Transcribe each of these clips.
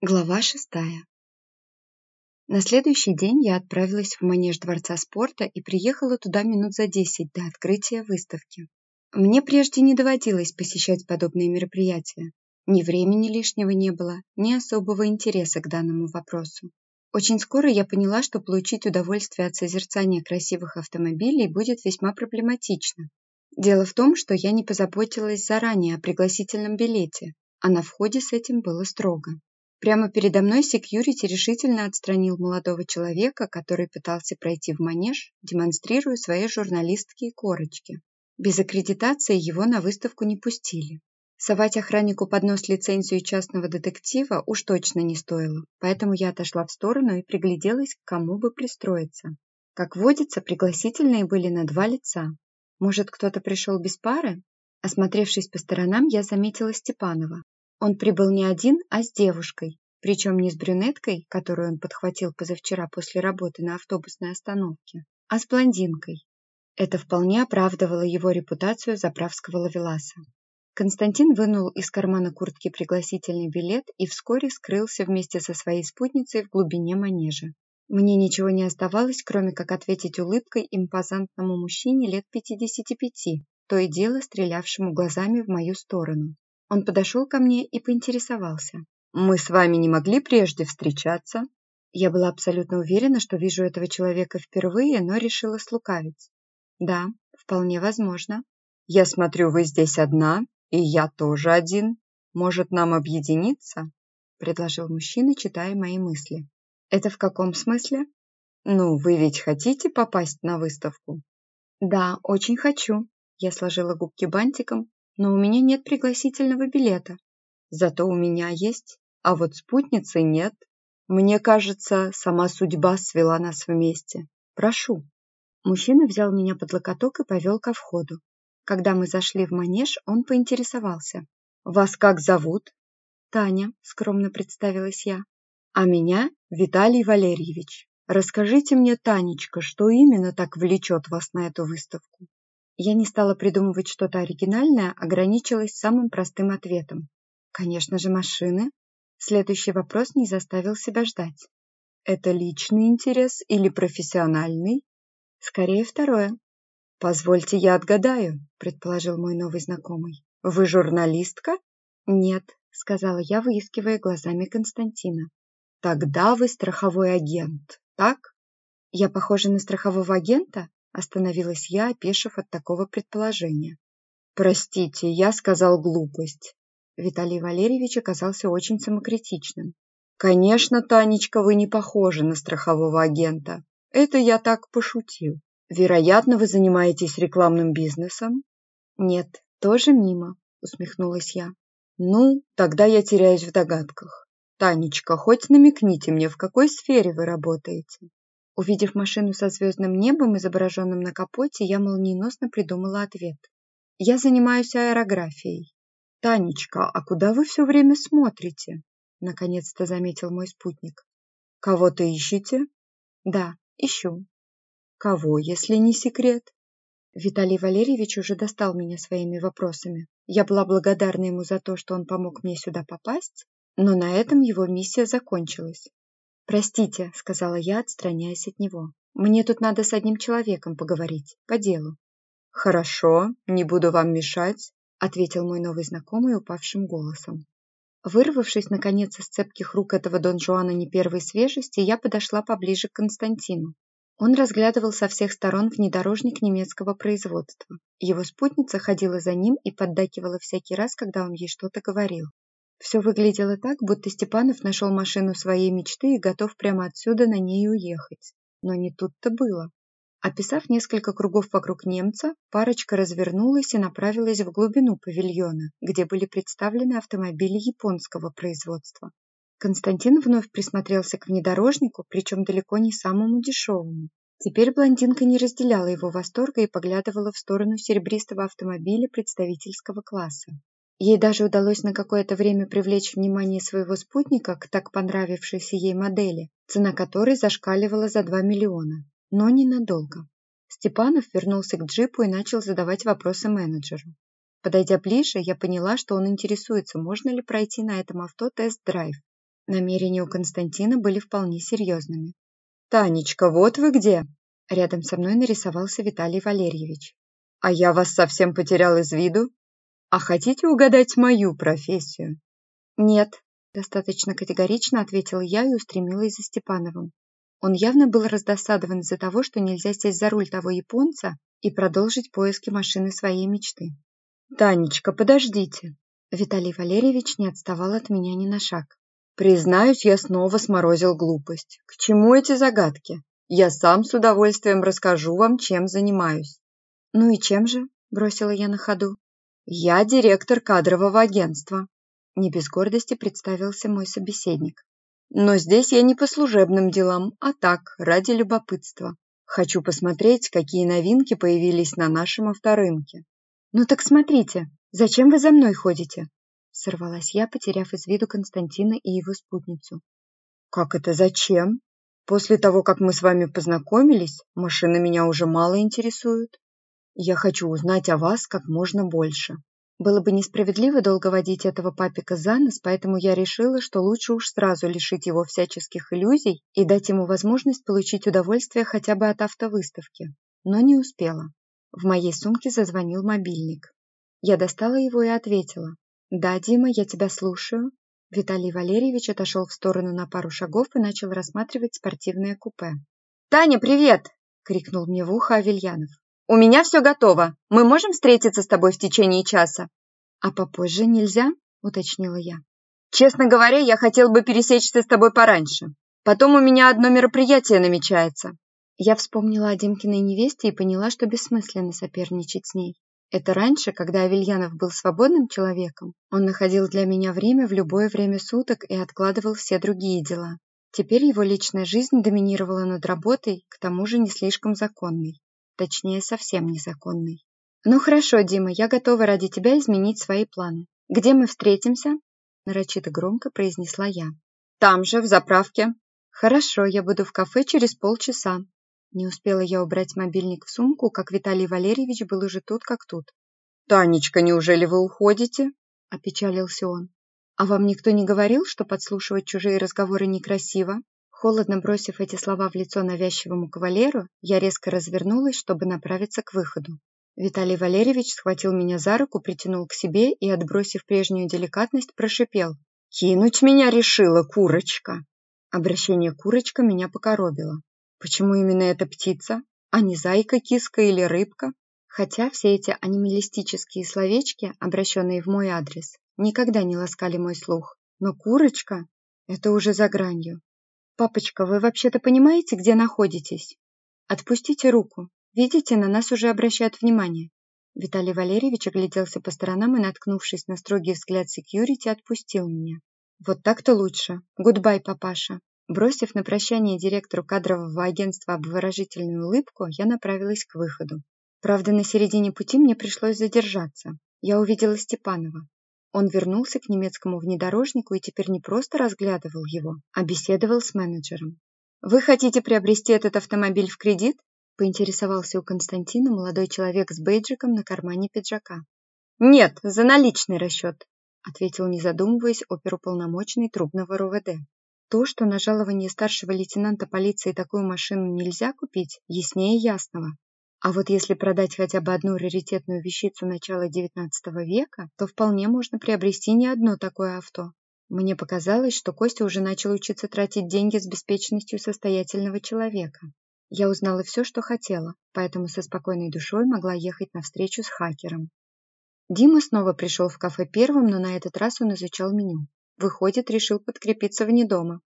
Глава шестая. На следующий день я отправилась в манеж Дворца спорта и приехала туда минут за десять до открытия выставки. Мне прежде не доводилось посещать подобные мероприятия. Ни времени лишнего не было, ни особого интереса к данному вопросу. Очень скоро я поняла, что получить удовольствие от созерцания красивых автомобилей будет весьма проблематично. Дело в том, что я не позаботилась заранее о пригласительном билете, а на входе с этим было строго. Прямо передо мной секьюрити решительно отстранил молодого человека, который пытался пройти в манеж, демонстрируя свои журналистские корочки. Без аккредитации его на выставку не пустили. Совать охраннику под нос лицензию частного детектива уж точно не стоило, поэтому я отошла в сторону и пригляделась, к кому бы пристроиться. Как водится, пригласительные были на два лица. Может, кто-то пришел без пары? Осмотревшись по сторонам, я заметила Степанова. Он прибыл не один, а с девушкой, причем не с брюнеткой, которую он подхватил позавчера после работы на автобусной остановке, а с блондинкой. Это вполне оправдывало его репутацию заправского лавеласа. Константин вынул из кармана куртки пригласительный билет и вскоре скрылся вместе со своей спутницей в глубине манежа. Мне ничего не оставалось, кроме как ответить улыбкой импозантному мужчине лет 55, то и дело стрелявшему глазами в мою сторону. Он подошел ко мне и поинтересовался. «Мы с вами не могли прежде встречаться?» Я была абсолютно уверена, что вижу этого человека впервые, но решила слукавить. «Да, вполне возможно». «Я смотрю, вы здесь одна, и я тоже один. Может, нам объединиться?» предложил мужчина, читая мои мысли. «Это в каком смысле?» «Ну, вы ведь хотите попасть на выставку?» «Да, очень хочу». Я сложила губки бантиком но у меня нет пригласительного билета. Зато у меня есть, а вот спутницы нет. Мне кажется, сама судьба свела нас вместе. Прошу. Мужчина взял меня под локоток и повел ко входу. Когда мы зашли в манеж, он поинтересовался. «Вас как зовут?» «Таня», — скромно представилась я. «А меня Виталий Валерьевич. Расскажите мне, Танечка, что именно так влечет вас на эту выставку?» Я не стала придумывать что-то оригинальное, ограничилась самым простым ответом. Конечно же, машины. Следующий вопрос не заставил себя ждать. Это личный интерес или профессиональный? Скорее второе. Позвольте я отгадаю, предположил мой новый знакомый. Вы журналистка? Нет, сказала я, выискивая глазами Константина. Тогда вы страховой агент, так? Я похожа на страхового агента? Остановилась я, опешив от такого предположения. «Простите, я сказал глупость». Виталий Валерьевич оказался очень самокритичным. «Конечно, Танечка, вы не похожи на страхового агента. Это я так пошутил. Вероятно, вы занимаетесь рекламным бизнесом?» «Нет, тоже мимо», — усмехнулась я. «Ну, тогда я теряюсь в догадках. Танечка, хоть намекните мне, в какой сфере вы работаете?» Увидев машину со звездным небом, изображенным на капоте, я молниеносно придумала ответ. «Я занимаюсь аэрографией». «Танечка, а куда вы все время смотрите?» Наконец-то заметил мой спутник. «Кого-то ищете?» «Да, ищу». «Кого, если не секрет?» Виталий Валерьевич уже достал меня своими вопросами. Я была благодарна ему за то, что он помог мне сюда попасть, но на этом его миссия закончилась. «Простите», — сказала я, отстраняясь от него. «Мне тут надо с одним человеком поговорить, по делу». «Хорошо, не буду вам мешать», — ответил мой новый знакомый упавшим голосом. Вырвавшись, наконец, из цепких рук этого Дон Жуана не первой свежести, я подошла поближе к Константину. Он разглядывал со всех сторон внедорожник немецкого производства. Его спутница ходила за ним и поддакивала всякий раз, когда он ей что-то говорил. Все выглядело так, будто Степанов нашел машину своей мечты и готов прямо отсюда на ней уехать. Но не тут-то было. Описав несколько кругов вокруг немца, парочка развернулась и направилась в глубину павильона, где были представлены автомобили японского производства. Константин вновь присмотрелся к внедорожнику, причем далеко не самому дешевому. Теперь блондинка не разделяла его восторга и поглядывала в сторону серебристого автомобиля представительского класса. Ей даже удалось на какое-то время привлечь внимание своего спутника к так понравившейся ей модели, цена которой зашкаливала за 2 миллиона. Но ненадолго. Степанов вернулся к джипу и начал задавать вопросы менеджеру. Подойдя ближе, я поняла, что он интересуется, можно ли пройти на этом авто тест-драйв. Намерения у Константина были вполне серьезными. «Танечка, вот вы где!» Рядом со мной нарисовался Виталий Валерьевич. «А я вас совсем потерял из виду? А хотите угадать мою профессию?» «Нет», – достаточно категорично ответила я и устремилась за Степановым. Он явно был раздосадован из-за того, что нельзя сесть за руль того японца и продолжить поиски машины своей мечты. «Танечка, подождите!» Виталий Валерьевич не отставал от меня ни на шаг. «Признаюсь, я снова сморозил глупость. К чему эти загадки? Я сам с удовольствием расскажу вам, чем занимаюсь». «Ну и чем же?» – бросила я на ходу. «Я директор кадрового агентства», – не без гордости представился мой собеседник. «Но здесь я не по служебным делам, а так, ради любопытства. Хочу посмотреть, какие новинки появились на нашем авторынке. «Ну так смотрите, зачем вы за мной ходите?» Сорвалась я, потеряв из виду Константина и его спутницу. «Как это зачем? После того, как мы с вами познакомились, машины меня уже мало интересуют. Я хочу узнать о вас как можно больше. Было бы несправедливо долго водить этого папика за нос, поэтому я решила, что лучше уж сразу лишить его всяческих иллюзий и дать ему возможность получить удовольствие хотя бы от автовыставки. Но не успела. В моей сумке зазвонил мобильник. Я достала его и ответила. «Да, Дима, я тебя слушаю». Виталий Валерьевич отошел в сторону на пару шагов и начал рассматривать спортивное купе. «Таня, привет!» — крикнул мне в ухо Авельянов. «У меня все готово. Мы можем встретиться с тобой в течение часа?» «А попозже нельзя?» — уточнила я. «Честно говоря, я хотел бы пересечься с тобой пораньше. Потом у меня одно мероприятие намечается. Я вспомнила о Димкиной невесте и поняла, что бессмысленно соперничать с ней. Это раньше, когда Авельянов был свободным человеком, он находил для меня время в любое время суток и откладывал все другие дела. Теперь его личная жизнь доминировала над работой, к тому же не слишком законной. Точнее, совсем незаконной. «Ну хорошо, Дима, я готова ради тебя изменить свои планы. Где мы встретимся?» Нарочито громко произнесла я. «Там же, в заправке». «Хорошо, я буду в кафе через полчаса. Не успела я убрать мобильник в сумку, как Виталий Валерьевич был уже тут как тут. «Танечка, неужели вы уходите?» – опечалился он. «А вам никто не говорил, что подслушивать чужие разговоры некрасиво?» Холодно бросив эти слова в лицо навязчивому кавалеру, я резко развернулась, чтобы направиться к выходу. Виталий Валерьевич схватил меня за руку, притянул к себе и, отбросив прежнюю деликатность, прошипел. «Кинуть меня решила, курочка!» Обращение «курочка» меня покоробило. Почему именно эта птица, а не зайка, киска или рыбка? Хотя все эти анималистические словечки, обращенные в мой адрес, никогда не ласкали мой слух. Но курочка – это уже за гранью. «Папочка, вы вообще-то понимаете, где находитесь?» «Отпустите руку. Видите, на нас уже обращают внимание». Виталий Валерьевич огляделся по сторонам и, наткнувшись на строгий взгляд секьюрити, отпустил меня. «Вот так-то лучше. Goodbye, папаша». Бросив на прощание директору кадрового агентства обворожительную улыбку, я направилась к выходу. Правда, на середине пути мне пришлось задержаться. Я увидела Степанова. Он вернулся к немецкому внедорожнику и теперь не просто разглядывал его, а беседовал с менеджером. «Вы хотите приобрести этот автомобиль в кредит?» поинтересовался у Константина молодой человек с бейджиком на кармане пиджака. «Нет, за наличный расчет», ответил, не задумываясь, оперуполномоченный трубного РОВД. То, что на жалование старшего лейтенанта полиции такую машину нельзя купить, яснее ясного. А вот если продать хотя бы одну раритетную вещицу начала XIX века, то вполне можно приобрести не одно такое авто. Мне показалось, что Костя уже начал учиться тратить деньги с беспечностью состоятельного человека. Я узнала все, что хотела, поэтому со спокойной душой могла ехать навстречу с хакером. Дима снова пришел в кафе первым, но на этот раз он изучал меню. Выходит, решил подкрепиться вне дома.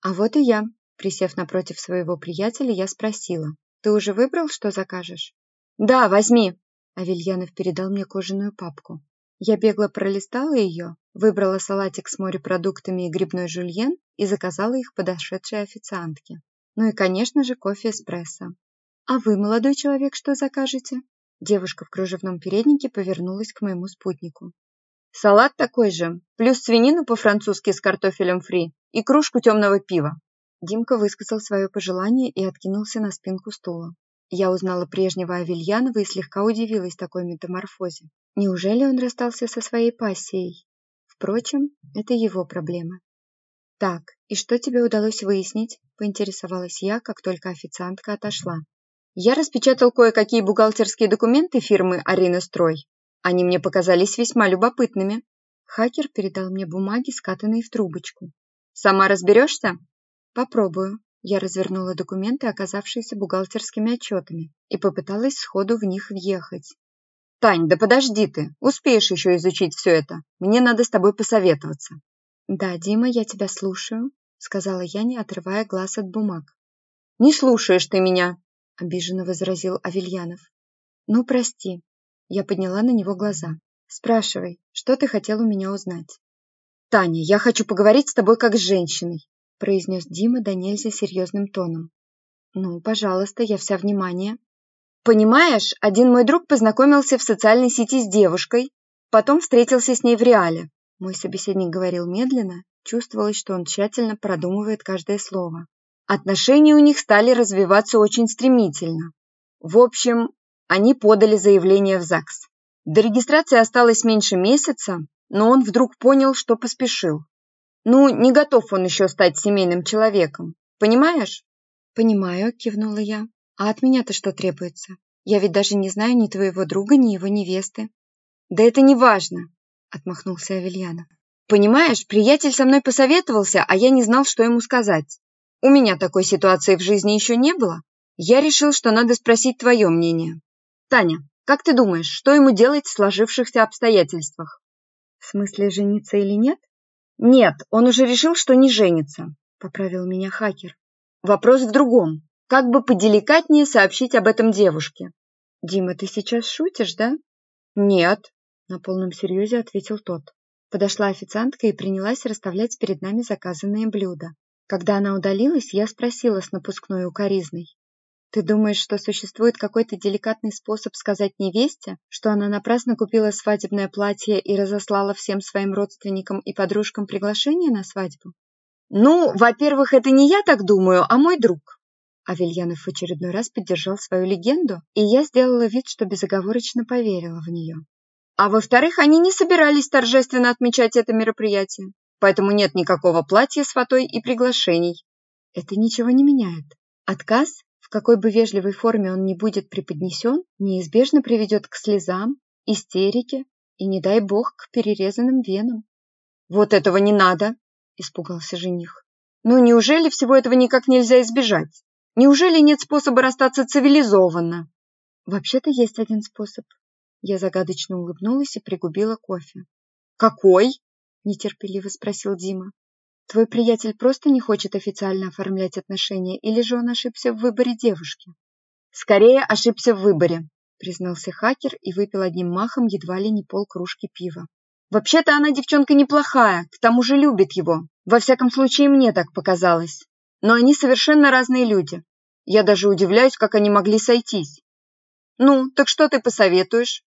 А вот и я. Присев напротив своего приятеля, я спросила. «Ты уже выбрал, что закажешь?» «Да, возьми!» Авельянов передал мне кожаную папку. Я бегло пролистала ее, выбрала салатик с морепродуктами и грибной жульен и заказала их подошедшей официантке. Ну и, конечно же, кофе эспрессо. «А вы, молодой человек, что закажете?» Девушка в кружевном переднике повернулась к моему спутнику. Салат такой же, плюс свинину по-французски с картофелем фри и кружку темного пива. Димка высказал свое пожелание и откинулся на спинку стула. Я узнала прежнего Авельянова и слегка удивилась такой метаморфозе. Неужели он расстался со своей пассией? Впрочем, это его проблема. Так, и что тебе удалось выяснить? Поинтересовалась я, как только официантка отошла. Я распечатал кое-какие бухгалтерские документы фирмы «Арина Строй». Они мне показались весьма любопытными. Хакер передал мне бумаги, скатанные в трубочку. «Сама разберешься?» «Попробую». Я развернула документы, оказавшиеся бухгалтерскими отчетами, и попыталась сходу в них въехать. «Тань, да подожди ты, успеешь еще изучить все это. Мне надо с тобой посоветоваться». «Да, Дима, я тебя слушаю», — сказала я, не отрывая глаз от бумаг. «Не слушаешь ты меня», — обиженно возразил Авельянов. «Ну, прости». Я подняла на него глаза. «Спрашивай, что ты хотел у меня узнать?» «Таня, я хочу поговорить с тобой как с женщиной», — произнес Дима до нельзя серьезным тоном. «Ну, пожалуйста, я вся внимание». Понимаешь, один мой друг познакомился в социальной сети с девушкой, потом встретился с ней в реале. Мой собеседник говорил медленно, чувствовалось, что он тщательно продумывает каждое слово. Отношения у них стали развиваться очень стремительно. В общем, они подали заявление в ЗАГС. До регистрации осталось меньше месяца, но он вдруг понял, что поспешил. Ну, не готов он еще стать семейным человеком. Понимаешь? Понимаю, кивнула я. А от меня-то что требуется? Я ведь даже не знаю ни твоего друга, ни его невесты. Да это не важно, отмахнулся Авельянов. Понимаешь, приятель со мной посоветовался, а я не знал, что ему сказать. У меня такой ситуации в жизни еще не было. Я решил, что надо спросить твое мнение. Таня, как ты думаешь, что ему делать в сложившихся обстоятельствах? В смысле, жениться или нет? Нет, он уже решил, что не женится, поправил меня хакер. Вопрос в другом. Как бы поделикатнее сообщить об этом девушке. «Дима, ты сейчас шутишь, да?» «Нет», — на полном серьезе ответил тот. Подошла официантка и принялась расставлять перед нами заказанные блюда. Когда она удалилась, я спросила с напускной укоризной. «Ты думаешь, что существует какой-то деликатный способ сказать невесте, что она напрасно купила свадебное платье и разослала всем своим родственникам и подружкам приглашение на свадьбу?» «Ну, во-первых, это не я так думаю, а мой друг», Авельянов в очередной раз поддержал свою легенду, и я сделала вид, что безоговорочно поверила в нее. А во-вторых, они не собирались торжественно отмечать это мероприятие, поэтому нет никакого платья с фатой и приглашений. Это ничего не меняет. Отказ, в какой бы вежливой форме он ни будет преподнесен, неизбежно приведет к слезам, истерике и, не дай бог, к перерезанным венам. «Вот этого не надо!» – испугался жених. «Ну, неужели всего этого никак нельзя избежать?» Неужели нет способа расстаться цивилизованно? Вообще-то есть один способ. Я загадочно улыбнулась и пригубила кофе. Какой? Нетерпеливо спросил Дима. Твой приятель просто не хочет официально оформлять отношения, или же он ошибся в выборе девушки? Скорее ошибся в выборе, признался хакер и выпил одним махом едва ли не полкружки пива. Вообще-то она девчонка неплохая, к тому же любит его. Во всяком случае, мне так показалось. Но они совершенно разные люди. Я даже удивляюсь, как они могли сойтись. Ну, так что ты посоветуешь?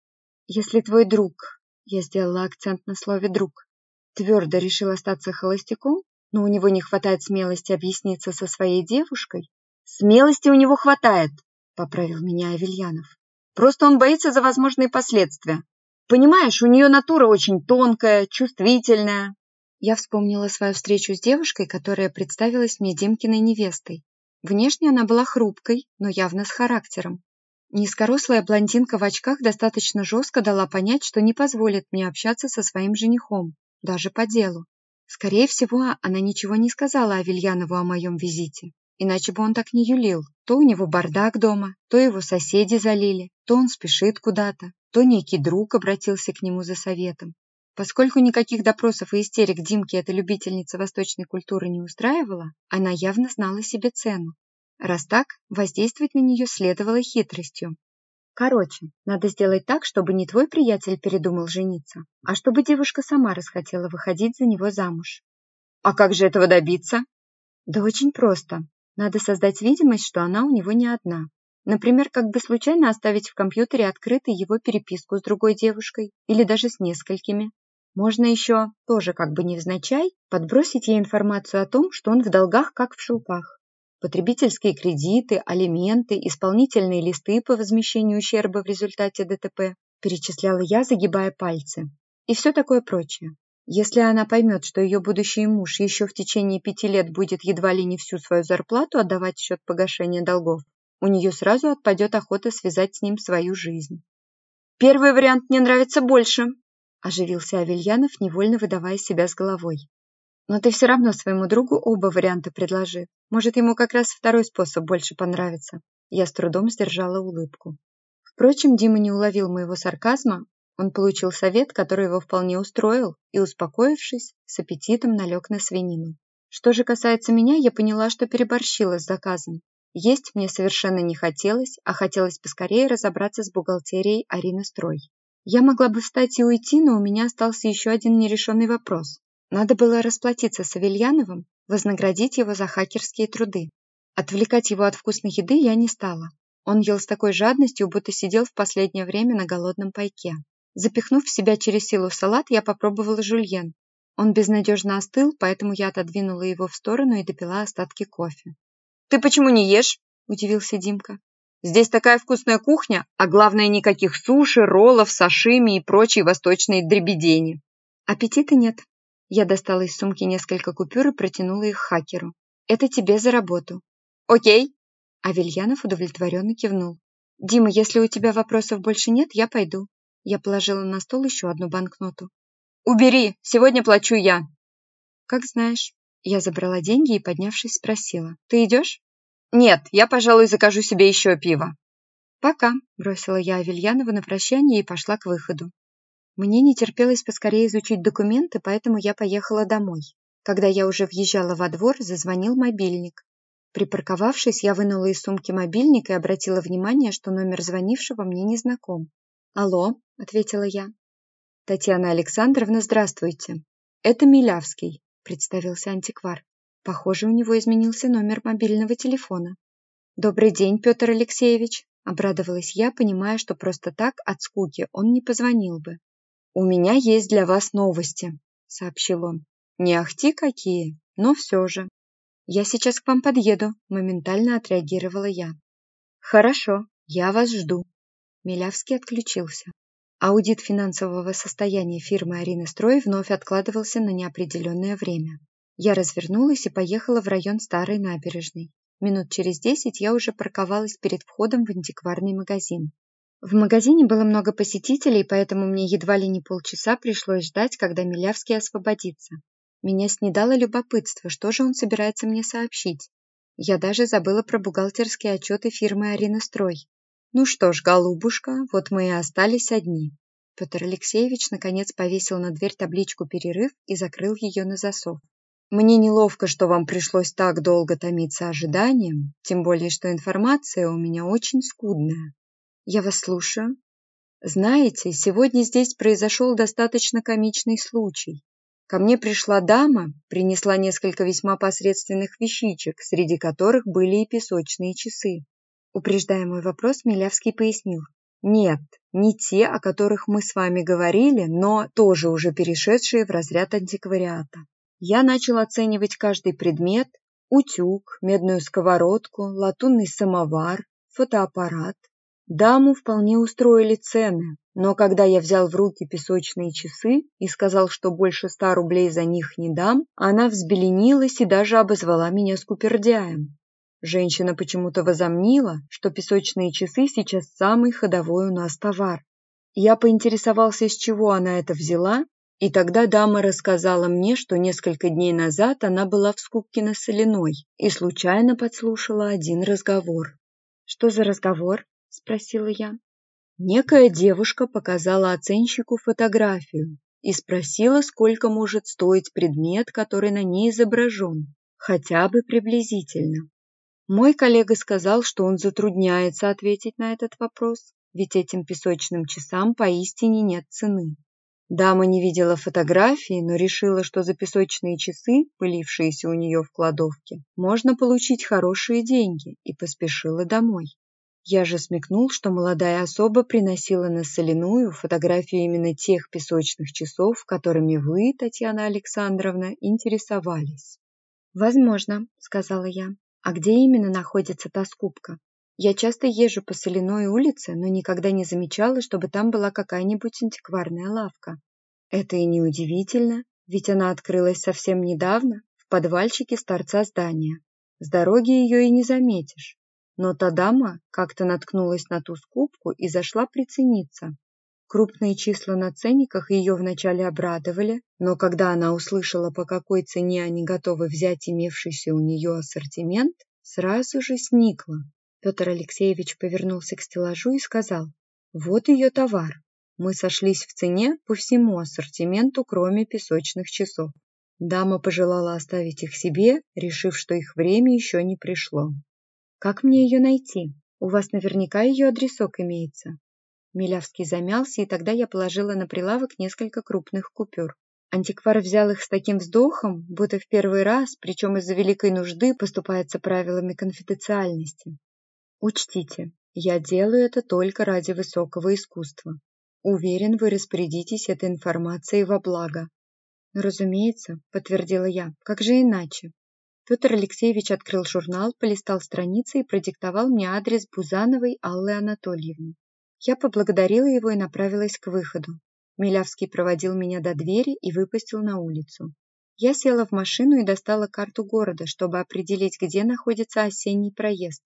Если твой друг, я сделала акцент на слове «друг», твердо решил остаться холостяком, но у него не хватает смелости объясниться со своей девушкой, смелости у него хватает, поправил меня Авельянов. Просто он боится за возможные последствия. Понимаешь, у нее натура очень тонкая, чувствительная. Я вспомнила свою встречу с девушкой, которая представилась мне Димкиной невестой. Внешне она была хрупкой, но явно с характером. Низкорослая блондинка в очках достаточно жестко дала понять, что не позволит мне общаться со своим женихом, даже по делу. Скорее всего, она ничего не сказала Авельянову о моем визите, иначе бы он так не юлил. То у него бардак дома, то его соседи залили, то он спешит куда-то, то некий друг обратился к нему за советом. Поскольку никаких допросов и истерик Димки эта любительница восточной культуры не устраивала, она явно знала себе цену. Раз так, воздействовать на нее следовало хитростью. Короче, надо сделать так, чтобы не твой приятель передумал жениться, а чтобы девушка сама расхотела выходить за него замуж. А как же этого добиться? Да очень просто. Надо создать видимость, что она у него не одна. Например, как бы случайно оставить в компьютере открытой его переписку с другой девушкой или даже с несколькими, можно еще, тоже как бы невзначай, подбросить ей информацию о том, что он в долгах, как в шелках. Потребительские кредиты, алименты, исполнительные листы по возмещению ущерба в результате ДТП, перечисляла я, загибая пальцы. И все такое прочее. Если она поймет, что ее будущий муж еще в течение пяти лет будет едва ли не всю свою зарплату отдавать в счет погашения долгов, у нее сразу отпадет охота связать с ним свою жизнь. «Первый вариант мне нравится больше», – оживился Авельянов, невольно выдавая себя с головой. «Но ты все равно своему другу оба варианта предложи. Может, ему как раз второй способ больше понравится». Я с трудом сдержала улыбку. Впрочем, Дима не уловил моего сарказма, он получил совет, который его вполне устроил, и, успокоившись, с аппетитом налег на свинину. Что же касается меня, я поняла, что переборщила с заказом. Есть мне совершенно не хотелось, а хотелось поскорее разобраться с бухгалтерией Арины Строй. Я могла бы встать и уйти, но у меня остался еще один нерешенный вопрос. Надо было расплатиться с Авельяновым, вознаградить его за хакерские труды. Отвлекать его от вкусной еды я не стала. Он ел с такой жадностью, будто сидел в последнее время на голодном пайке. Запихнув в себя через силу салат, я попробовала жульен. Он безнадежно остыл, поэтому я отодвинула его в сторону и допила остатки кофе. «Ты почему не ешь?» – удивился Димка. «Здесь такая вкусная кухня, а главное никаких суши, роллов, сашими и прочей восточной дребедени». «Аппетита нет». Я достала из сумки несколько купюр и протянула их хакеру. «Это тебе за работу». «Окей». Авельянов удовлетворенно кивнул. «Дима, если у тебя вопросов больше нет, я пойду. Я положила на стол еще одну банкноту. «Убери! Сегодня плачу я!» «Как знаешь». Я забрала деньги и, поднявшись, спросила. «Ты идешь?» «Нет, я, пожалуй, закажу себе еще пиво». «Пока», – бросила я Авельянова на прощание и пошла к выходу. Мне не терпелось поскорее изучить документы, поэтому я поехала домой. Когда я уже въезжала во двор, зазвонил мобильник. Припарковавшись, я вынула из сумки мобильник и обратила внимание, что номер звонившего мне не знаком. «Алло», — ответила я. «Татьяна Александровна, здравствуйте. Это Милявский», — представился антиквар. Похоже, у него изменился номер мобильного телефона. «Добрый день, Петр Алексеевич», — обрадовалась я, понимая, что просто так от скуки он не позвонил бы. «У меня есть для вас новости», — сообщил он. «Не ахти какие, но все же». «Я сейчас к вам подъеду», — моментально отреагировала я. «Хорошо, я вас жду», Милявский отключился. Аудит финансового состояния фирмы «Арина Строй» вновь откладывался на неопределенное время. Я развернулась и поехала в район Старой набережной. Минут через десять я уже парковалась перед входом в антикварный магазин. В магазине было много посетителей, поэтому мне едва ли не полчаса пришлось ждать, когда Милявский освободится. Меня снедало любопытство, что же он собирается мне сообщить. Я даже забыла про бухгалтерские отчеты фирмы «Арина Строй». Ну что ж, голубушка, вот мы и остались одни. Петр Алексеевич наконец повесил на дверь табличку «Перерыв» и закрыл ее на засов. Мне неловко, что вам пришлось так долго томиться ожиданием, тем более, что информация у меня очень скудная. Я вас слушаю. Знаете, сегодня здесь произошел достаточно комичный случай. Ко мне пришла дама, принесла несколько весьма посредственных вещичек, среди которых были и песочные часы. Упреждая мой вопрос, Милявский пояснил. Нет, не те, о которых мы с вами говорили, но тоже уже перешедшие в разряд антиквариата. Я начал оценивать каждый предмет, утюг, медную сковородку, латунный самовар, фотоаппарат. Даму вполне устроили цены, но когда я взял в руки песочные часы и сказал, что больше ста рублей за них не дам, она взбеленилась и даже обозвала меня скупердяем. Женщина почему-то возомнила, что песочные часы сейчас самый ходовой у нас товар. Я поинтересовался, с чего она это взяла, и тогда дама рассказала мне, что несколько дней назад она была в скупке на соляной и случайно подслушала один разговор. «Что за разговор?» – спросила я. Некая девушка показала оценщику фотографию и спросила, сколько может стоить предмет, который на ней изображен, хотя бы приблизительно. Мой коллега сказал, что он затрудняется ответить на этот вопрос, ведь этим песочным часам поистине нет цены. Дама не видела фотографии, но решила, что за песочные часы, пылившиеся у нее в кладовке, можно получить хорошие деньги, и поспешила домой. Я же смекнул, что молодая особа приносила на соляную фотографию именно тех песочных часов, которыми вы, Татьяна Александровна, интересовались. «Возможно», — сказала я. А где именно находится та скупка? Я часто езжу по Соляной улице, но никогда не замечала, чтобы там была какая-нибудь антикварная лавка. Это и не удивительно, ведь она открылась совсем недавно в подвальчике с торца здания. С дороги ее и не заметишь. Но та дама как-то наткнулась на ту скупку и зашла прицениться. Крупные числа на ценниках ее вначале обрадовали, но когда она услышала, по какой цене они готовы взять имевшийся у нее ассортимент, сразу же сникла. Петр Алексеевич повернулся к стеллажу и сказал, «Вот ее товар. Мы сошлись в цене по всему ассортименту, кроме песочных часов. Дама пожелала оставить их себе, решив, что их время еще не пришло. «Как мне ее найти? У вас наверняка ее адресок имеется». Милявский замялся, и тогда я положила на прилавок несколько крупных купюр. Антиквар взял их с таким вздохом, будто в первый раз, причем из-за великой нужды, поступается правилами конфиденциальности. Учтите, я делаю это только ради высокого искусства. Уверен, вы распорядитесь этой информацией во благо. «Разумеется», — подтвердила я. «Как же иначе?» Петр Алексеевич открыл журнал, полистал страницы и продиктовал мне адрес Бузановой Аллы Анатольевны. Я поблагодарила его и направилась к выходу. Милявский проводил меня до двери и выпустил на улицу. Я села в машину и достала карту города, чтобы определить, где находится осенний проезд.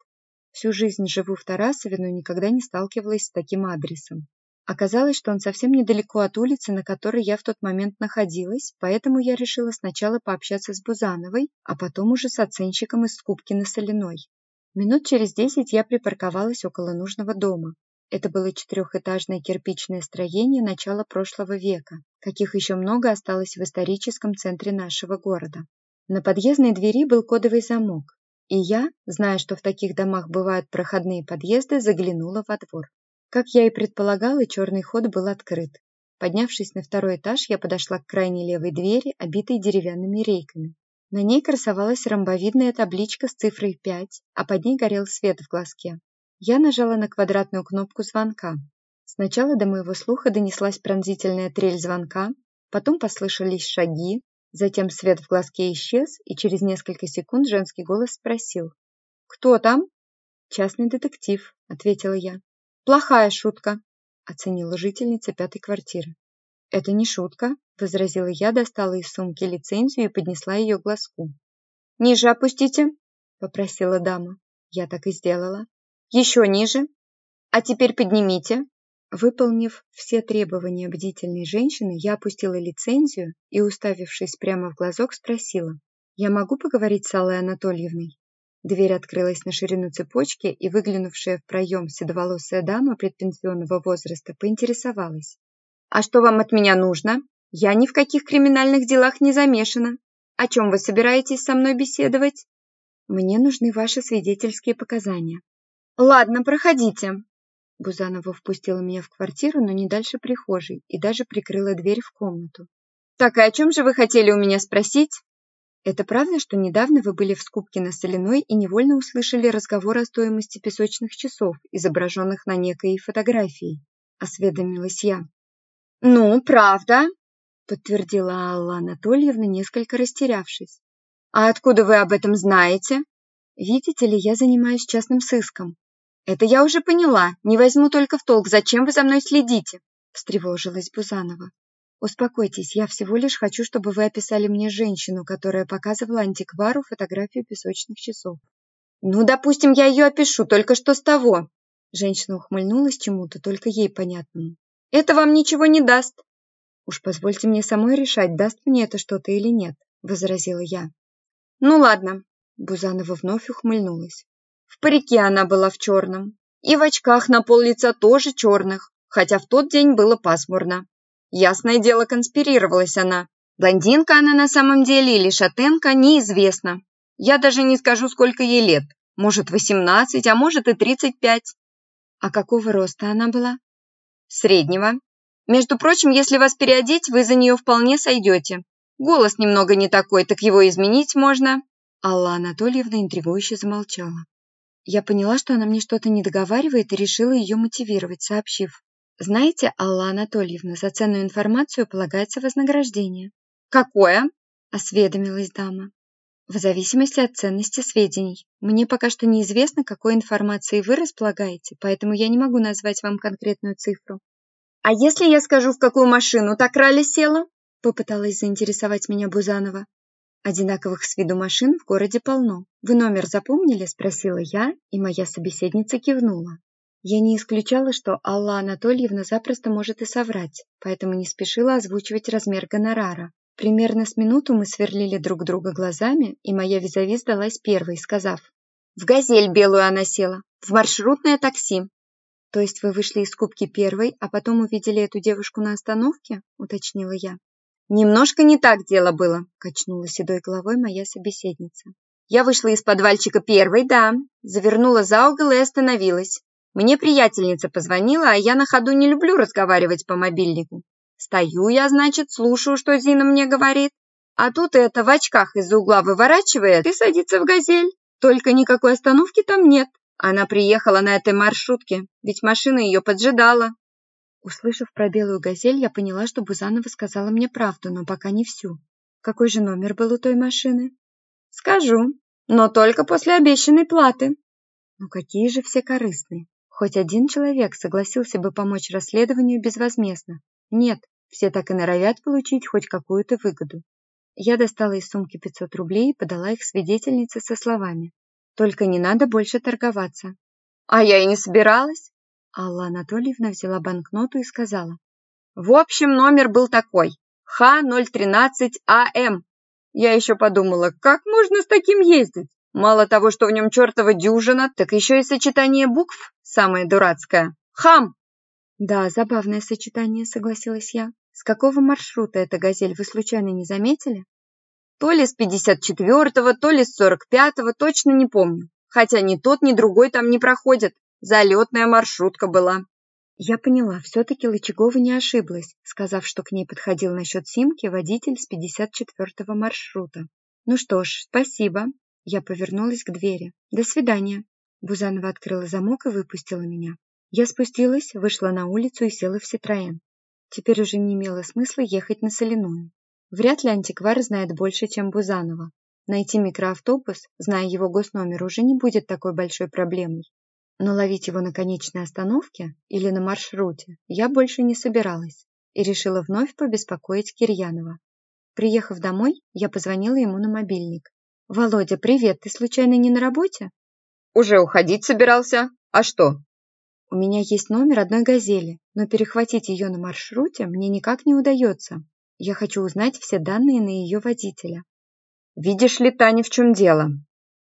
Всю жизнь живу в Тарасове, но никогда не сталкивалась с таким адресом. Оказалось, что он совсем недалеко от улицы, на которой я в тот момент находилась, поэтому я решила сначала пообщаться с Бузановой, а потом уже с оценщиком из скупки на Соляной. Минут через десять я припарковалась около нужного дома. Это было четырехэтажное кирпичное строение начала прошлого века, каких еще много осталось в историческом центре нашего города. На подъездной двери был кодовый замок, и я, зная, что в таких домах бывают проходные подъезды, заглянула во двор. Как я и предполагала, черный ход был открыт. Поднявшись на второй этаж, я подошла к крайней левой двери, обитой деревянными рейками. На ней красовалась ромбовидная табличка с цифрой 5, а под ней горел свет в глазке. Я нажала на квадратную кнопку звонка. Сначала до моего слуха донеслась пронзительная трель звонка, потом послышались шаги, затем свет в глазке исчез, и через несколько секунд женский голос спросил. «Кто там?» «Частный детектив», — ответила я. «Плохая шутка», — оценила жительница пятой квартиры. «Это не шутка», — возразила я, достала из сумки лицензию и поднесла ее к глазку. «Ниже опустите», — попросила дама. Я так и сделала. «Еще ниже. А теперь поднимите». Выполнив все требования бдительной женщины, я опустила лицензию и, уставившись прямо в глазок, спросила. «Я могу поговорить с Аллой Анатольевной?» Дверь открылась на ширину цепочки, и выглянувшая в проем седоволосая дама предпенсионного возраста поинтересовалась. «А что вам от меня нужно? Я ни в каких криминальных делах не замешана. О чем вы собираетесь со мной беседовать?» «Мне нужны ваши свидетельские показания». «Ладно, проходите». Бузанова впустила меня в квартиру, но не дальше прихожей, и даже прикрыла дверь в комнату. «Так, и о чем же вы хотели у меня спросить?» Это правда, что недавно вы были в скупке на соляной и невольно услышали разговор о стоимости песочных часов, изображенных на некой фотографии? Осведомилась я. Ну, правда, подтвердила Алла Анатольевна, несколько растерявшись. А откуда вы об этом знаете? Видите ли, я занимаюсь частным сыском. Это я уже поняла. Не возьму только в толк, зачем вы за мной следите? встревожилась Бузанова. Успокойтесь, я всего лишь хочу, чтобы вы описали мне женщину, которая показывала антиквару фотографию песочных часов. Ну, допустим, я ее опишу, только что с того. Женщина ухмыльнулась чему-то, только ей понятному. Это вам ничего не даст. Уж позвольте мне самой решать, даст мне это что-то или нет, возразила я. Ну ладно, Бузанова вновь ухмыльнулась. В парике она была в черном. И в очках на пол лица тоже черных, хотя в тот день было пасмурно. Ясное дело, конспирировалась она. Блондинка она на самом деле или шатенка, неизвестно. Я даже не скажу, сколько ей лет. Может, 18, а может и 35. А какого роста она была? Среднего. Между прочим, если вас переодеть, вы за нее вполне сойдете. Голос немного не такой, так его изменить можно. Алла Анатольевна интригующе замолчала. Я поняла, что она мне что-то не договаривает и решила ее мотивировать, сообщив. Знаете, Алла Анатольевна, за ценную информацию полагается вознаграждение. Какое? Осведомилась дама. В зависимости от ценности сведений. Мне пока что неизвестно, какой информацией вы располагаете, поэтому я не могу назвать вам конкретную цифру. А если я скажу, в какую машину так рали села? Попыталась заинтересовать меня Бузанова. Одинаковых с виду машин в городе полно. Вы номер запомнили? Спросила я, и моя собеседница кивнула. Я не исключала, что Алла Анатольевна запросто может и соврать, поэтому не спешила озвучивать размер гонорара. Примерно с минуту мы сверлили друг друга глазами, и моя визави сдалась первой, сказав, «В «Газель белую она села, в маршрутное такси». «То есть вы вышли из кубки первой, а потом увидели эту девушку на остановке?» – уточнила я. «Немножко не так дело было», – качнула седой головой моя собеседница. «Я вышла из подвальчика первой, да, завернула за угол и остановилась. Мне приятельница позвонила, а я на ходу не люблю разговаривать по мобильнику. Стою я, значит, слушаю, что Зина мне говорит. А тут это в очках из-за угла выворачивает и садится в газель. Только никакой остановки там нет. Она приехала на этой маршрутке, ведь машина ее поджидала. Услышав про белую газель, я поняла, что Бузанова сказала мне правду, но пока не всю. Какой же номер был у той машины? Скажу, но только после обещанной платы. Ну какие же все корыстные. Хоть один человек согласился бы помочь расследованию безвозмездно. Нет, все так и норовят получить хоть какую-то выгоду. Я достала из сумки 500 рублей и подала их свидетельнице со словами. «Только не надо больше торговаться». «А я и не собиралась». Алла Анатольевна взяла банкноту и сказала. «В общем, номер был такой. Х-013АМ. Я еще подумала, как можно с таким ездить? Мало того, что в нем чертова дюжина, так еще и сочетание букв самое дурацкое. Хам! Да, забавное сочетание, согласилась я. С какого маршрута эта газель вы случайно не заметили? То ли с 54-го, то ли с 45-го, точно не помню. Хотя ни тот, ни другой там не проходят. Залетная маршрутка была. Я поняла, все-таки Лычагова не ошиблась, сказав, что к ней подходил насчет Симки водитель с 54-го маршрута. Ну что ж, спасибо. Я повернулась к двери. «До свидания». Бузанова открыла замок и выпустила меня. Я спустилась, вышла на улицу и села в Ситроен. Теперь уже не имело смысла ехать на Соляную. Вряд ли антиквар знает больше, чем Бузанова. Найти микроавтобус, зная его госномер, уже не будет такой большой проблемой. Но ловить его на конечной остановке или на маршруте я больше не собиралась и решила вновь побеспокоить Кирьянова. Приехав домой, я позвонила ему на мобильник. «Володя, привет, ты случайно не на работе?» «Уже уходить собирался. А что?» «У меня есть номер одной «Газели», но перехватить ее на маршруте мне никак не удается. Я хочу узнать все данные на ее водителя». «Видишь ли, Таня, в чем дело?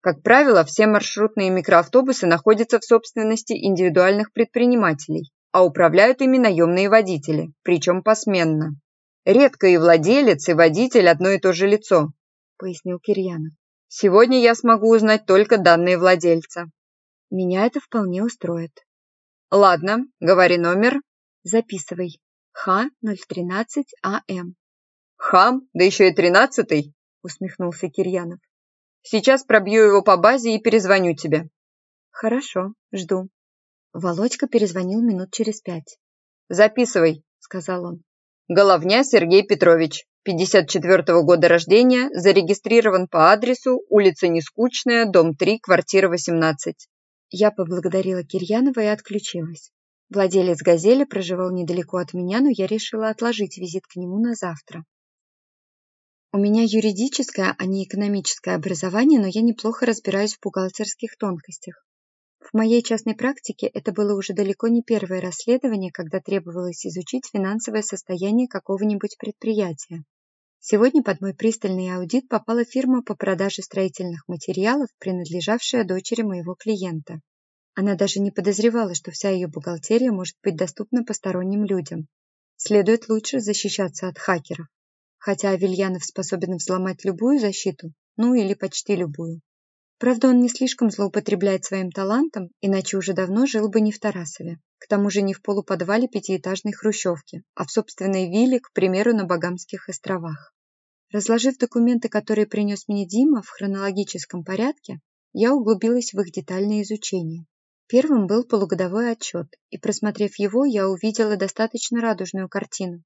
Как правило, все маршрутные микроавтобусы находятся в собственности индивидуальных предпринимателей, а управляют ими наемные водители, причем посменно. Редко и владелец, и водитель одно и то же лицо», — пояснил Кирьянов. Сегодня я смогу узнать только данные владельца. Меня это вполне устроит. Ладно, говори номер. Записывай. Х-013АМ. Хам, да еще и тринадцатый, усмехнулся Кирьянов. Сейчас пробью его по базе и перезвоню тебе. Хорошо, жду. Володька перезвонил минут через пять. Записывай, сказал он. Головня Сергей Петрович. 54 года рождения, зарегистрирован по адресу улица Нескучная, дом 3, квартира 18. Я поблагодарила Кирьянова и отключилась. Владелец «Газели» проживал недалеко от меня, но я решила отложить визит к нему на завтра. У меня юридическое, а не экономическое образование, но я неплохо разбираюсь в бухгалтерских тонкостях. В моей частной практике это было уже далеко не первое расследование, когда требовалось изучить финансовое состояние какого-нибудь предприятия. Сегодня под мой пристальный аудит попала фирма по продаже строительных материалов, принадлежавшая дочери моего клиента. Она даже не подозревала, что вся ее бухгалтерия может быть доступна посторонним людям. Следует лучше защищаться от хакеров. Хотя Авельянов способен взломать любую защиту, ну или почти любую. Правда, он не слишком злоупотребляет своим талантом, иначе уже давно жил бы не в Тарасове. К тому же не в полуподвале пятиэтажной хрущевки, а в собственной вилле, к примеру, на Багамских островах. Разложив документы, которые принес мне Дима в хронологическом порядке, я углубилась в их детальное изучение. Первым был полугодовой отчет, и, просмотрев его, я увидела достаточно радужную картину.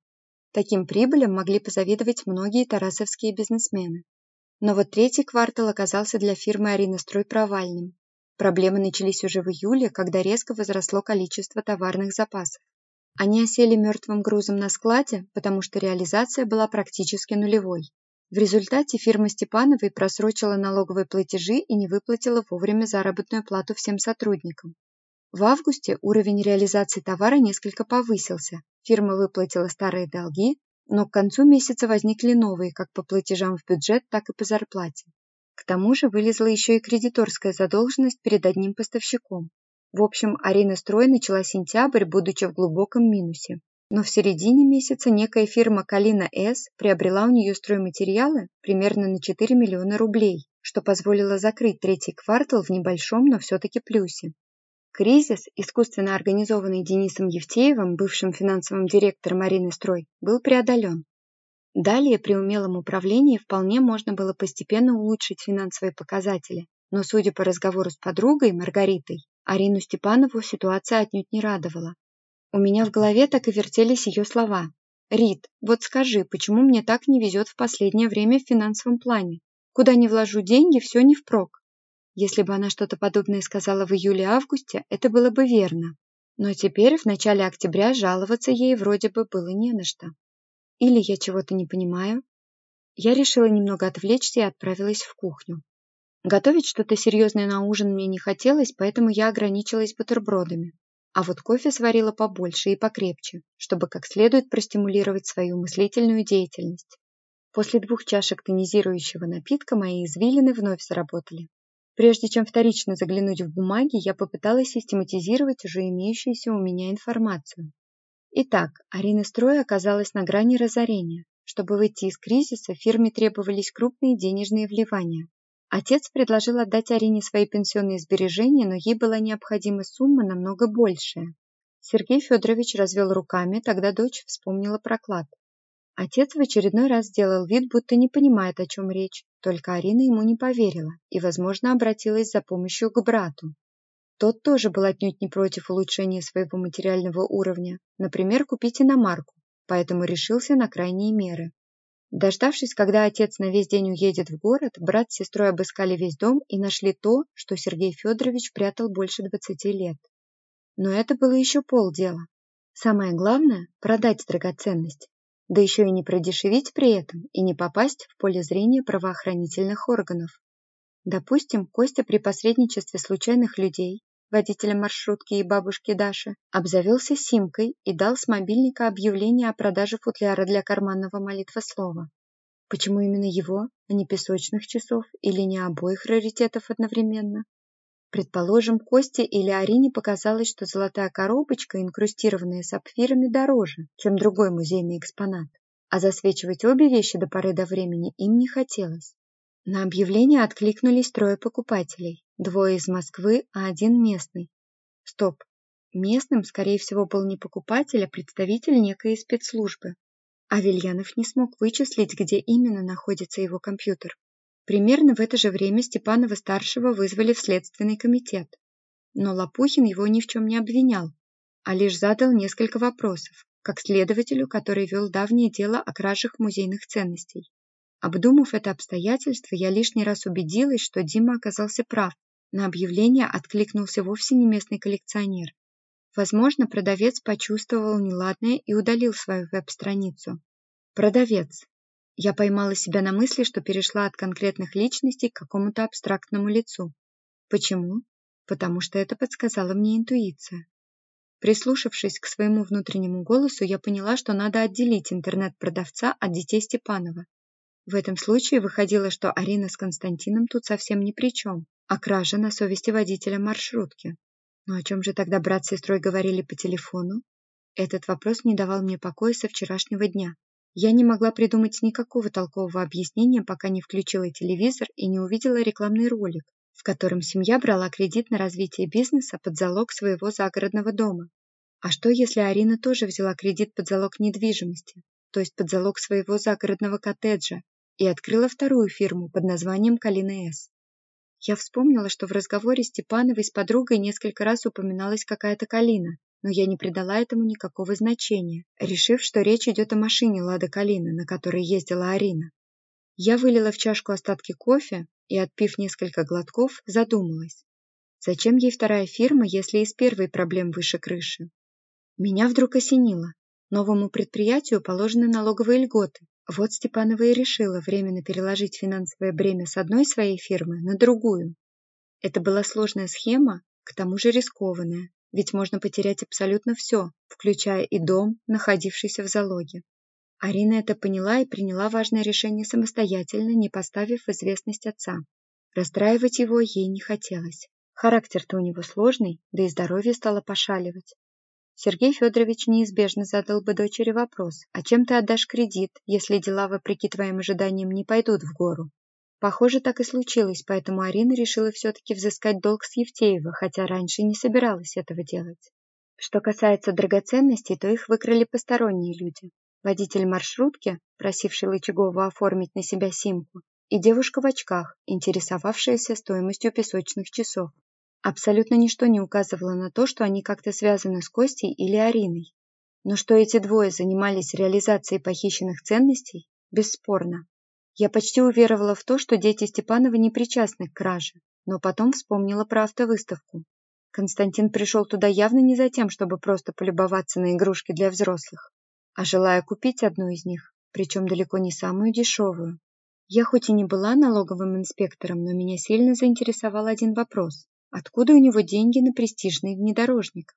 Таким прибылям могли позавидовать многие тарасовские бизнесмены. Но вот третий квартал оказался для фирмы «Аринострой» провальным. Проблемы начались уже в июле, когда резко возросло количество товарных запасов. Они осели мертвым грузом на складе, потому что реализация была практически нулевой. В результате фирма Степановой просрочила налоговые платежи и не выплатила вовремя заработную плату всем сотрудникам. В августе уровень реализации товара несколько повысился. Фирма выплатила старые долги, но к концу месяца возникли новые как по платежам в бюджет, так и по зарплате. К тому же вылезла еще и кредиторская задолженность перед одним поставщиком. В общем, Арина Строй начала сентябрь, будучи в глубоком минусе. Но в середине месяца некая фирма Калина С приобрела у нее стройматериалы примерно на 4 миллиона рублей, что позволило закрыть третий квартал в небольшом, но все-таки плюсе. Кризис, искусственно организованный Денисом Евтеевым, бывшим финансовым директором Арины Строй, был преодолен. Далее при умелом управлении вполне можно было постепенно улучшить финансовые показатели, но судя по разговору с подругой Маргаритой, Арину Степанову ситуация отнюдь не радовала. У меня в голове так и вертелись ее слова. «Рит, вот скажи, почему мне так не везет в последнее время в финансовом плане? Куда не вложу деньги, все не впрок». Если бы она что-то подобное сказала в июле-августе, это было бы верно. Но теперь, в начале октября, жаловаться ей вроде бы было не на что. Или я чего-то не понимаю? Я решила немного отвлечься и отправилась в кухню. Готовить что-то серьезное на ужин мне не хотелось, поэтому я ограничилась бутербродами. А вот кофе сварила побольше и покрепче, чтобы как следует простимулировать свою мыслительную деятельность. После двух чашек тонизирующего напитка мои извилины вновь заработали. Прежде чем вторично заглянуть в бумаги, я попыталась систематизировать уже имеющуюся у меня информацию. Итак, Арина Строй оказалась на грани разорения. Чтобы выйти из кризиса, фирме требовались крупные денежные вливания. Отец предложил отдать Арине свои пенсионные сбережения, но ей была необходима сумма намного большая. Сергей Федорович развел руками, тогда дочь вспомнила проклад. Отец в очередной раз сделал вид, будто не понимает, о чем речь, только Арина ему не поверила и, возможно, обратилась за помощью к брату. Тот тоже был отнюдь не против улучшения своего материального уровня, например, купить иномарку, поэтому решился на крайние меры. Дождавшись, когда отец на весь день уедет в город, брат с сестрой обыскали весь дом и нашли то, что Сергей Федорович прятал больше 20 лет. Но это было еще полдела. Самое главное – продать драгоценность, да еще и не продешевить при этом и не попасть в поле зрения правоохранительных органов. Допустим, Костя при посредничестве случайных людей водителя маршрутки и бабушки Даши, обзавелся симкой и дал с мобильника объявление о продаже футляра для карманного молитвослова. Почему именно его, а не песочных часов или не обоих раритетов одновременно? Предположим, Косте или Арине показалось, что золотая коробочка, инкрустированная сапфирами, дороже, чем другой музейный экспонат, а засвечивать обе вещи до поры до времени им не хотелось. На объявление откликнулись трое покупателей. Двое из Москвы, а один местный. Стоп. Местным, скорее всего, был не покупатель, а представитель некой спецслужбы. А Вильянов не смог вычислить, где именно находится его компьютер. Примерно в это же время Степанова-старшего вызвали в Следственный комитет. Но Лопухин его ни в чем не обвинял, а лишь задал несколько вопросов, как следователю, который вел давнее дело о кражах музейных ценностей. Обдумав это обстоятельство, я лишний раз убедилась, что Дима оказался прав, на объявление откликнулся вовсе не местный коллекционер. Возможно, продавец почувствовал неладное и удалил свою веб-страницу. Продавец. Я поймала себя на мысли, что перешла от конкретных личностей к какому-то абстрактному лицу. Почему? Потому что это подсказала мне интуиция. Прислушавшись к своему внутреннему голосу, я поняла, что надо отделить интернет-продавца от детей Степанова. В этом случае выходило, что Арина с Константином тут совсем ни при чем а кража на совести водителя маршрутки. Но о чем же тогда брат с сестрой говорили по телефону? Этот вопрос не давал мне покоя со вчерашнего дня. Я не могла придумать никакого толкового объяснения, пока не включила телевизор и не увидела рекламный ролик, в котором семья брала кредит на развитие бизнеса под залог своего загородного дома. А что, если Арина тоже взяла кредит под залог недвижимости, то есть под залог своего загородного коттеджа, и открыла вторую фирму под названием «Калина С»? Я вспомнила, что в разговоре Степановой с подругой несколько раз упоминалась какая-то Калина, но я не придала этому никакого значения, решив, что речь идет о машине Лада Калина, на которой ездила Арина. Я вылила в чашку остатки кофе и, отпив несколько глотков, задумалась. Зачем ей вторая фирма, если из первой проблем выше крыши? Меня вдруг осенило. Новому предприятию положены налоговые льготы. Вот Степанова и решила временно переложить финансовое бремя с одной своей фирмы на другую. Это была сложная схема, к тому же рискованная, ведь можно потерять абсолютно все, включая и дом, находившийся в залоге. Арина это поняла и приняла важное решение самостоятельно, не поставив в известность отца. Расстраивать его ей не хотелось. Характер-то у него сложный, да и здоровье стало пошаливать. Сергей Федорович неизбежно задал бы дочери вопрос, а чем ты отдашь кредит, если дела, вопреки твоим ожиданиям, не пойдут в гору? Похоже, так и случилось, поэтому Арина решила все-таки взыскать долг с Евтеева, хотя раньше не собиралась этого делать. Что касается драгоценностей, то их выкрали посторонние люди. Водитель маршрутки, просивший Лычагова оформить на себя симку, и девушка в очках, интересовавшаяся стоимостью песочных часов. Абсолютно ничто не указывало на то, что они как-то связаны с Костей или Ариной. Но что эти двое занимались реализацией похищенных ценностей, бесспорно. Я почти уверовала в то, что дети Степанова не причастны к краже, но потом вспомнила про автовыставку. Константин пришел туда явно не за тем, чтобы просто полюбоваться на игрушки для взрослых, а желая купить одну из них, причем далеко не самую дешевую. Я хоть и не была налоговым инспектором, но меня сильно заинтересовал один вопрос. Откуда у него деньги на престижный внедорожник?